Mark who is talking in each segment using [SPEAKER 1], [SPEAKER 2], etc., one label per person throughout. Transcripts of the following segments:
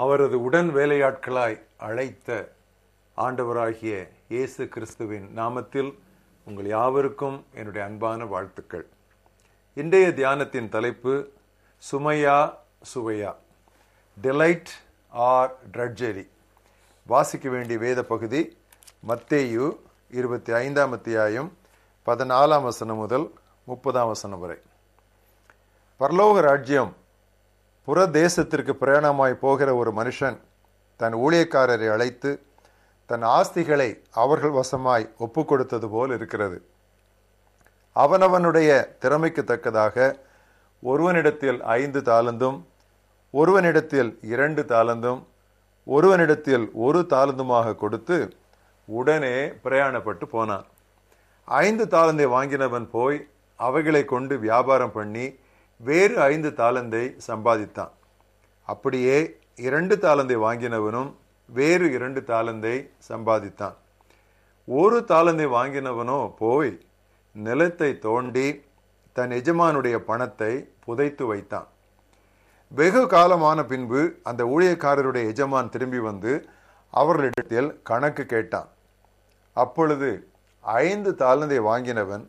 [SPEAKER 1] அவரது உடன் வேலையாட்களாய் அழைத்த ஆண்டவராகிய இயேசு கிறிஸ்துவின் நாமத்தில் உங்கள் யாவருக்கும் என்னுடைய அன்பான வாழ்த்துக்கள். இன்றைய தியானத்தின் தலைப்பு சுமையா சுவையா? டிலைட் ஆர் ட்ரட்ஜரி வாசிக்க வேண்டிய வேத பகுதி மத்தேயு இருபத்தி ஐந்தாம் அத்தியாயம் பதினாலாம் வசனம் முதல் முப்பதாம் வசனம் வரை. பரலோக ராஜ்யம் புற தேசத்திற்கு பிரயாணமாய் போகிற ஒரு மனுஷன் தன் ஊழியக்காரரை அழைத்து தன் ஆஸ்திகளை அவர்கள் வசமாய் ஒப்பு கொடுத்தது போல் இருக்கிறது. அவனவனுடைய திறமைக்கு தக்கதாக ஒருவனிடத்தில் ஐந்து தாளந்தும் ஒருவனிடத்தில் இரண்டு தாளந்தும் ஒருவனிடத்தில் ஒரு தாளந்துமாக கொடுத்து உடனே பிரயாணப்பட்டு போனான். ஐந்து தாளந்தை வாங்கினவன் போய் அவைகளை கொண்டு வியாபாரம் பண்ணி வேறு ஐந்து தாளந்தை சம்பாதித்தான். அப்படியே இரண்டு தாளந்தை வாங்கினவனும் வேறு இரண்டு தாளந்தை சம்பாதித்தான். ஒரு தாளந்தை வாங்கினவனோ போய் நிலத்தை தோண்டி தன் எஜமானுடைய பணத்தை புதைத்து வைத்தான். வெகு காலமான பின்பு அந்த ஊழியக்காரருடைய எஜமான் திரும்பி வந்து அவர்களிடத்தில் கணக்கு கேட்டான். அப்பொழுது ஐந்து தாளந்தை வாங்கினவன்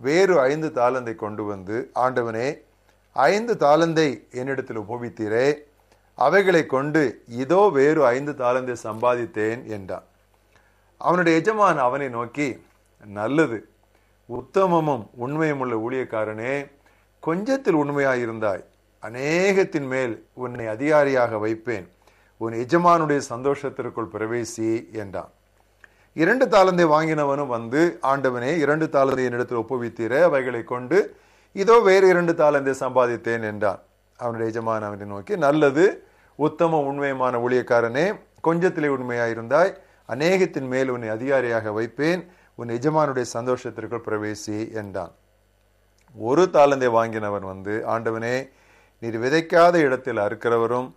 [SPEAKER 1] வேறு ஐந்து தாளந்தை கொண்டு வந்து ஆண்டவனே ஐந்து தாளந்தை என்னிடத்தில் உபவித்தீரே அவைகளை கொண்டு இதோ வேறு ஐந்து தாளந்தை சம்பாதித்தேன் என்றான். அவனுடைய எஜமான் அவனை நோக்கி நல்லது உத்தமமும் உண்மையும் உள்ள ஊழியக்காரனே கொஞ்சத்தில் உண்மையாயிருந்தாய். அநேகத்தின் மேல் உன்னை அதிகாரியாக வைப்பேன். உன் எஜமானுடைய சந்தோஷத்திற்குள் பிரவேசி என்றான். இரண்டு தாளந்தை வாங்கினவனும் வந்து ஆண்டவனே இரண்டு தாளந்தை என்னிடத்தில் ஒப்புவித்தீர அவைகளை கொண்டு இதோ வேறு இரண்டு தாளந்தை சம்பாதித்தேன் என்றான். அவனுடைய எஜமான் அவனை நோக்கி நல்லது உத்தம உண்மையமான ஊழியக்காரனே கொஞ்சத்திலே உண்மையாயிருந்தாய் அநேகத்தின் மேல் உன்னை அதிகாரியாக வைப்பேன் உன் எஜமானுடைய சந்தோஷத்திற்குள் பிரவேசி என்றான். ஒரு தாளந்தை வாங்கினவன் வந்து ஆண்டவனே நீர் விதைக்காத இடத்தில் அறுக்கிறவரும்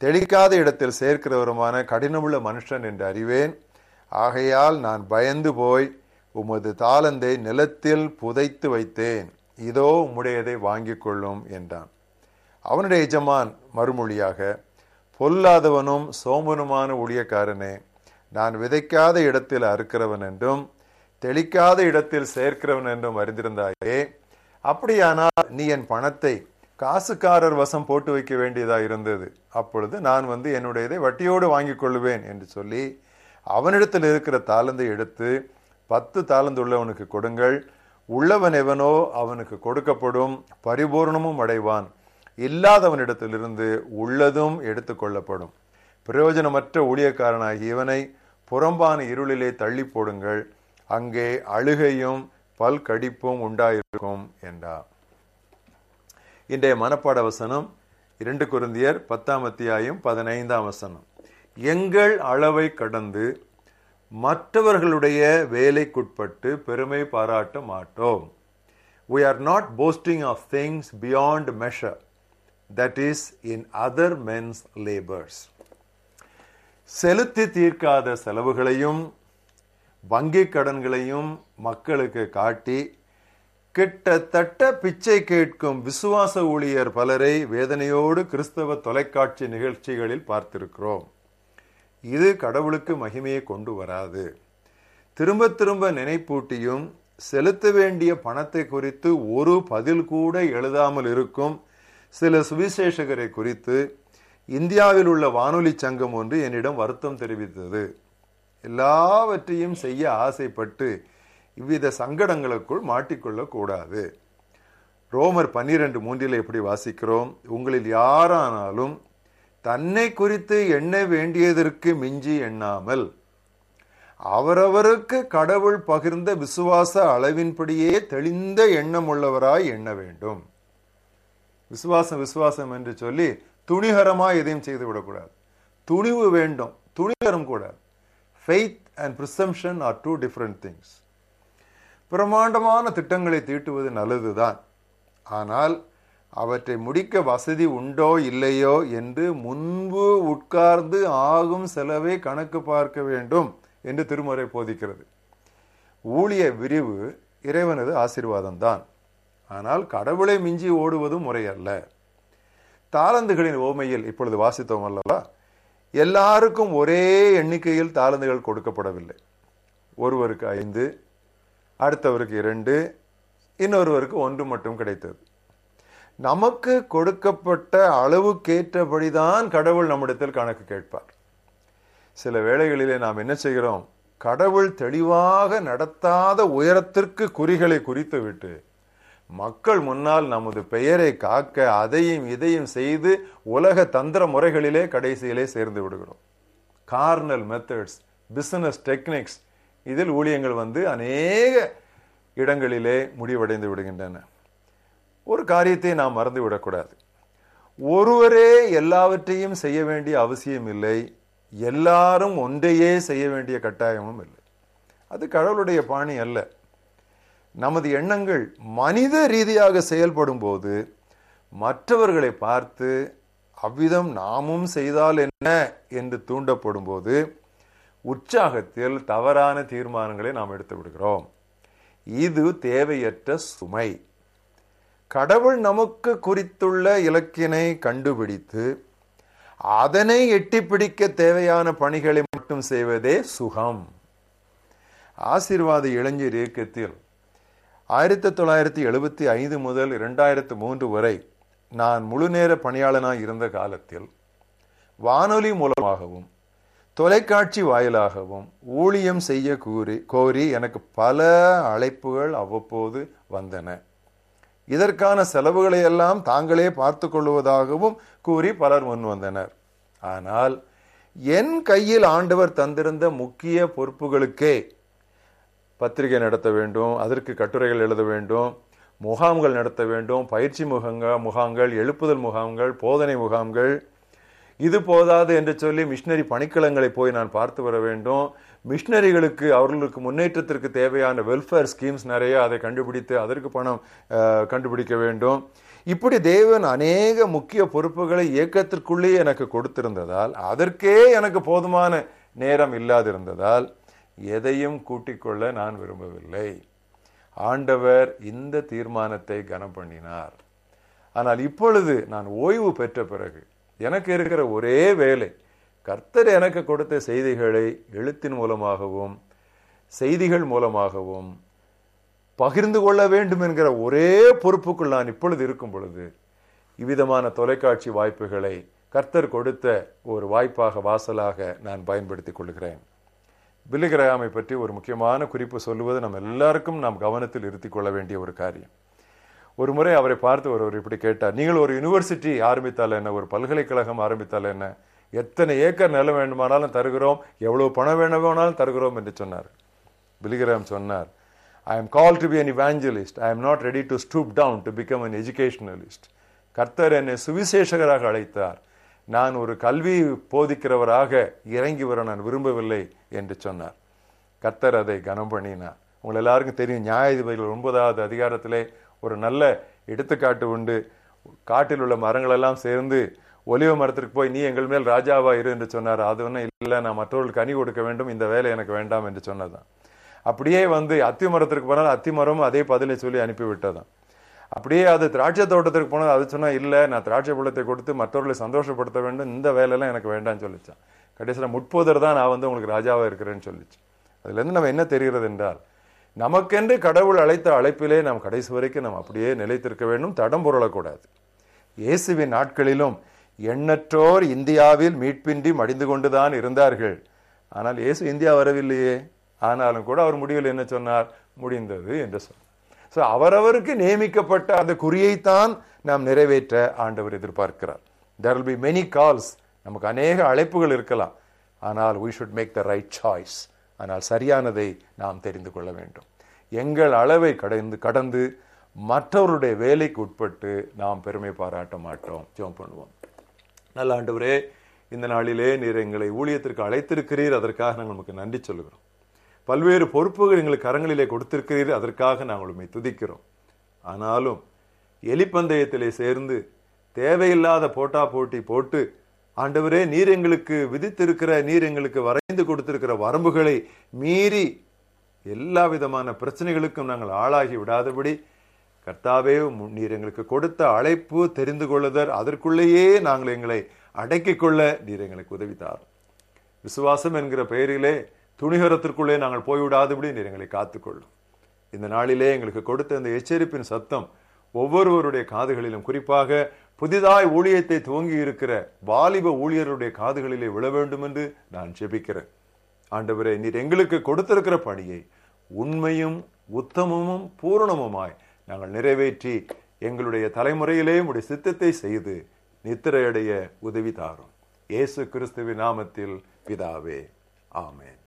[SPEAKER 1] தெளிக்காத இடத்தில் சேர்க்கிறவருமான கடினமுள்ள மனுஷன் என்று அறிவேன். ஆகையால் நான் பயந்து போய் உமது தாளந்தை நிலத்தில் புதைத்து வைத்தேன். இதோ உம்முடையதை வாங்கிக் கொள்ளும் என்றான். அவனுடைய எஜமான் மறுமொழியாக பொல்லாதவனும் சோமனுமான ஊழியக்காரனே நான் விதைக்காத இடத்தில் அறுக்கிறவன் என்றும் தெளிக்காத இடத்தில் சேர்க்கிறவன் என்றும் அறிந்திருந்தாயே அப்படியானால் நீ என் பணத்தை காசுக்காரர் வசம் போட்டு வைக்க வேண்டியதாக இருந்தது. அப்பொழுது நான் வந்து என்னுடையதை வட்டியோடு வாங்கிக் கொள்ளுவேன் என்று சொல்லி அவனிடத்தில் இருக்கிற தாளந்தை எடுத்து பத்து தாளந்து உள்ளவனுக்கு கொடுங்கள் உள்ளவன் எவனோ அவனுக்கு கொடுக்கப்படும் பரிபூர்ணமும் அடைவான். இல்லாதவனிடத்திலிருந்து உள்ளதும் எடுத்துக்கொள்ளப்படும் பிரயோஜனமற்ற ஊழியக்காரனாகிய இவனை புறம்பான இருளிலே தள்ளி போடுங்கள். அங்கே அழுகையும் பல் கடிப்பும் உண்டாயிருக்கும் என்றார். இன்றைய மனப்பாட வசனம் இரண்டு குருந்தியர் பத்தாம் அத்தியாயம் பதினைந்தாம் வசனம். எங்கள் அளவை கடந்து மற்றவர்களுடைய வேலைக்குட்பட்டு பெருமை பாராட்ட மாட்டோம். We are not boasting of things beyond measure that is in other men's labors. செலுத்தி தீர்க்காத செலவுகளையும் வங்கி கடன்களையும் மக்களுக்கு காட்டி கிட்டத்தட்ட பிச்சை கேட்கும் விசுவாச ஊழியர் பலரை வேதனையோடு கிறிஸ்தவ தொலைக்காட்சி நிகழ்ச்சிகளில் பார்த்திருக்கிறோம். இது கடவுளுக்கு மகிமையை கொண்டு வராது. திரும்ப திரும்ப நினைப்பூட்டியும் செலுத்த வேண்டிய பணத்தை குறித்து ஒரு பதில் கூட எழுதாமல் இருக்கும் சில சுவிசேஷகரை குறித்து இந்தியாவில் உள்ள வானொலி சங்கம் ஒன்று என்னிடம் வருத்தம் தெரிவித்தது. எல்லாவற்றையும் செய்ய ஆசைப்பட்டு இவ்வித சங்கடங்களுக்குள் மாட்டிக்கொள்ளக்கூடாது ரோமர் பன்னிரண்டு மூன்றில் எப்படி வாசிக்கிறோம்? உங்களில் யாரானாலும் தன்னை குறித்து எண்ண வேண்டியதற்கு மிஞ்சி எண்ணாமல் அவரவருக்கு கடவுள் பகிர்ந்த விசுவாச அளவின்படியே தெளிந்த எண்ணம் உள்ளவராய் எண்ண வேண்டும். விசுவாசம் விசுவாசம் என்று சொல்லி துணிகரமாக எதையும் செய்து விடக்கூடாது. துணிவு வேண்டும். துணிகரம் கூடாது faith and presumption are two different things பிரமாண்டமான திட்டங்களை தீட்டுவது நல்லதுதான். ஆனால் அவற்றை முடிக்க வசதி உண்டோ இல்லையோ என்று முன்பு உட்கார்ந்து ஆகும் செலவை கணக்கு பார்க்க வேண்டும் என்று திருமுறை போதிக்கிறது. ஊழிய விரிவு இறைவனது ஆசீர்வாதம் தான் ஆனால் கடவுளை மிஞ்சி ஓடுவது முறையல்ல தாளந்துகளின் ஓமையில் இப்பொழுது வாசித்தோம் அல்லவா? எல்லாருக்கும் ஒரே எண்ணிக்கையில் தாளந்துகள் கொடுக்கப்படவில்லை. ஒருவருக்கு ஐந்து அடுத்தவருக்கு இரண்டு இன்னொருவருக்கு ஒன்று மட்டும் கிடைத்தது. நமக்கு கொடுக்கப்பட்ட அளவுக்கேற்றபடிதான் கடவுள் நம்மிடத்தில் கணக்கு கேட்பார். சில வேளைகளிலே நாம் என்ன செய்கிறோம்? கடவுள் தெளிவாக நடத்தாத உயரத்திற்கு குறிகளை குறித்து விட்டு மக்கள் முன்னால் நமது பெயரை காக்க அதையும் இதையும் செய்து உலக தந்திர முறைகளிலே கடைசியிலே சேர்ந்து விடுகிறோம். கார்னல் மெத்தட்ஸ் பிசினஸ் டெக்னிக்ஸ் இதில் ஊழியங்கள் வந்து அநேக இடங்களிலே முடிவடைந்து விடுகின்றன. ஒரு காரியத்தை நாம் மறந்து விடக்கூடாது. ஒருவரே எல்லாவற்றையும் செய்ய வேண்டிய அவசியம் இல்லை. எல்லாரும் ஒன்றையே செய்ய வேண்டிய கட்டாயமும் இல்லை. அது கடவுளுடைய பாணி அல்ல. நமது எண்ணங்கள் மனித ரீதியாக செயல்படும் போது மற்றவர்களை பார்த்து அவ்விதம் நாமும் செய்தால் என்ன? என்று தூண்டப்படும் போது உற்சாகத்தில் தவறான தீர்மானங்களை நாம் எடுத்து விடுகிறோம். இது தேவையற்ற சுமை. கடவுள் நமக்கு குறித்துள்ள இலக்கினை கண்டுபிடித்து அதனை எட்டி பிடிக்க தேவையான பணிகளை மட்டும் செய்வதே சுகம். ஆசீர்வாத இளைஞர் இயக்கத்தில் ஆயிரத்தி தொள்ளாயிரத்தி எழுபத்தி ஐந்து முதல் இரண்டாயிரத்து மூன்று வரை நான் முழுநேர பணியாளனாக இருந்த காலத்தில் வானொலி மூலமாகவும் தொலைக்காட்சி வாயிலாகவும் ஊழியம் செய்ய கூறி கோரி எனக்கு பல அழைப்புகள் அவ்வப்போது வந்தன. இதற்கான செலவுகளை எல்லாம் தாங்களே பார்த்து கொள்வதாகவும் கூறி பலர் முன் வந்தனர். ஆனால் என் கையில் ஆண்டவர் தந்திருந்த முக்கிய பொறுப்புகளுக்கே பத்திரிகை நடத்த வேண்டும் அதற்கு கட்டுரைகள் எழுத வேண்டும் முகாம்கள் நடத்த வேண்டும் பயிற்சி முகங்கள் முகாம்கள் எழுப்புதல் முகாம்கள் போதனை முகாம்கள் இது போதாது என்று சொல்லி மிஷினரி பணிக்களங்களை போய் நான் பார்த்து வர வேண்டும். மிஷினரிகளுக்கு அவர்களுக்கு முன்னேற்றத்திற்கு தேவையான வெல்ஃபேர் ஸ்கீம்ஸ் நிறைய அதை கண்டுபிடித்து அதற்கு பணம் கண்டுபிடிக்க வேண்டும். இப்படி தேவன் அநேக முக்கிய பொறுப்புகளை இயக்கத்திற்குள்ளே எனக்கு கொடுத்திருந்ததால் அதற்கே எனக்கு போதுமான நேரம் இல்லாதிருந்ததால் எதையும் கூட்டிக்கொள்ள நான் விரும்பவில்லை. ஆண்டவர் இந்த தீர்மானத்தை கனம் பண்ணினார். ஆனால் இப்பொழுது நான் ஓய்வு பெற்ற பிறகு எனக்கு இருக்கிற ஒரே வேலை கர்த்தர் எனக்கு கொடுத்த செய்திகளை எழுத்தின் மூலமாகவும் செய்திகள் மூலமாகவும் பகிர்ந்து கொள்ள வேண்டும் என்கிற ஒரே பொறுப்புக்குள் நான் இப்பொழுது இருக்கும் பொழுது இவ்விதமான தொலைக்காட்சி வாய்ப்புகளை கர்த்தர் கொடுத்த ஒரு வாய்ப்பாக வாசலாக நான் பயன்படுத்திக் கொள்கிறேன். பில்லிகிரகாமை பற்றி ஒரு முக்கியமான குறிப்பு சொல்லுவது நம்ம எல்லாருக்கும் நாம் கவனத்தில் இருத்திக் கொள்ள வேண்டிய ஒரு காரியம். ஒரு முறை அவரை பார்த்து ஒருவர் இப்படி கேட்டார். நீங்கள் ஒரு யூனிவர்சிட்டி ஆரம்பித்தால் என்ன? ஒரு பல்கலைக்கழகம் ஆரம்பித்தால் என்ன? எத்தனை ஏக்கர் நிலம் வேண்டுமானாலும் தருகிறோம். எவ்வளவு பணம் வேணுமானாலும் தருகிறோம் என்று சொன்னார். பிலிகிராம் சொன்னார் I am called to be an evangelist I am not ready to stoop down to become an educationalist கர்த்தர் என்னை சுவிசேஷகராக அழைத்தார். நான் ஒரு கல்வி போதிக்கிறவராக இறங்கி வர நான் விரும்பவில்லை என்று சொன்னார். கர்த்தர் அதை கனம் பண்ணினார் உங்கள் எல்லாருக்கும் தெரியும் நியாயாதிபதிகள் ஒன்பதாவது அதிகாரத்திலே ஒரு நல்ல எடுத்துக்காட்டு உண்டு. காட்டில் உள்ள மரங்களெல்லாம் சேர்ந்து ஒலிவ மரத்திற்கு போய் நீ எங்கள் மேல் ராஜாவா இரு என்று சொன்னார். அது ஒன்றும் இல்லை நான் மற்றவர்களுக்கு கனி கொடுக்க வேண்டும் இந்த வேலை எனக்கு வேண்டாம் என்று சொன்னதான் அப்படியே வந்து அத்தி மரத்திற்கு போனால் அத்தி மரமும் அதே பதிலை சொல்லி அனுப்பிவிட்டதான் அப்படியே அது திராட்சை தோட்டத்திற்கு போனால் அது சொன்னால் இல்லை நான் திராட்சை பழத்தை கொடுத்து மற்றவர்களை சந்தோஷப்படுத்த வேண்டும் இந்த வேலையெல்லாம் எனக்கு வேண்டாம்னு சொல்லிச்சான். கடைசியில் முட்போதர் தான் நான் வந்து உங்களுக்கு ராஜாவாக இருக்கிறேன்னு சொல்லிச்சு. அதுலேருந்து நம்ம என்ன தெரிகிறது என்றால் நமக்கென்று கடவுள் அழைத்த அழைப்பிலே நாம் கடைசி வரைக்கும் நாம் அப்படியே நிலைத்திருக்க வேண்டும் தடம் புரளக்கூடாது. இயேசுவின் நாட்களிலும் எண்ணற்றோர் இந்தியாவில் மீட்பின்றி மடிந்து கொண்டுதான் இருந்தார்கள். ஆனால் இயேசு இந்தியா வரவில்லையே. ஆனாலும் கூட அவர் முடிவில் என்ன சொன்னார்? முடிந்தது என்று சொன்னார். ஸோ அவரவருக்கு நியமிக்கப்பட்ட அந்த குறியைத்தான் நாம் நிறைவேற்ற ஆண்டவர் எதிர்பார்க்கிறார். There will be many calls நமக்கு அநேக அழைப்புகள் இருக்கலாம். ஆனால் we should make the right choice ஆனால் சரியானதை நாம் தெரிந்து கொள்ள வேண்டும். எங்கள் அளவை கடந்து கடந்து மற்றவருடைய வேலைக்கு உட்பட்டு நாம் பெருமை பாராட்ட மாட்டோம். ஜோம் பண்ணுவோம். நல்ல ஆண்டவரே இந்த நாளிலே நீர் எங்களை ஊழியத்திற்கு அழைத்திருக்கிறீர். அதற்காக நாங்கள் நமக்கு நன்றி சொல்லுகிறோம். பல்வேறு பொறுப்புகள் எங்களுக்கு கரங்களிலே கொடுத்திருக்கிறீர். அதற்காக நாங்கள் உண்மை துதிக்கிறோம். ஆனாலும் எலிப்பந்தயத்திலே சேர்ந்து தேவையில்லாத போட்டா போட்டி போட்டு ஆண்டவரே நீர் எங்களுக்கு விதித்திருக்கிற நீர் எங்களுக்கு வரைந்து கொடுத்திருக்கிற வரம்புகளை மீறி எல்லா விதமான பிரச்சனைகளுக்கும் நாங்கள் ஆளாகி விடாதபடி கர்த்தாவே நீர் எங்களுக்கு கொடுத்த அழைப்பு தெரிந்து கொள்ளுதல் அதற்குள்ளேயே நாங்கள் எங்களை அடக்கிக் கொள்ள நீர் எங்களுக்கு உதவித்தார். விசுவாசம் என்கிற பெயரிலே துணிகரத்திற்குள்ளே நாங்கள் போய்விடாதபடி நீர் எங்களை காத்துக்கொள்ளும். இந்த நாளிலே எங்களுக்கு கொடுத்த இந்த எச்சரிப்பின் சத்தம் ஒவ்வொருவருடைய காதுகளிலும் குறிப்பாக புதிதாய் ஊழியத்தை துவங்கி இருக்கிற வாலிப ஊழியருடைய காதுகளிலே விழ வேண்டும் என்று நான் ஜெபிக்கிறேன். ஆண்டவரே நீர் எங்களுக்கு கொடுத்திருக்கிற பணியை உண்மையும் உத்தமமும் பூரணமுமாய் நாங்கள் நிறைவேற்றி எங்களுடைய தலைமுறையிலே உடைய சித்தத்தை செய்து நித்திரையடைய உதவி தாரும். இயேசு கிறிஸ்துவின் நாமத்தில் பிதாவே ஆமேன்.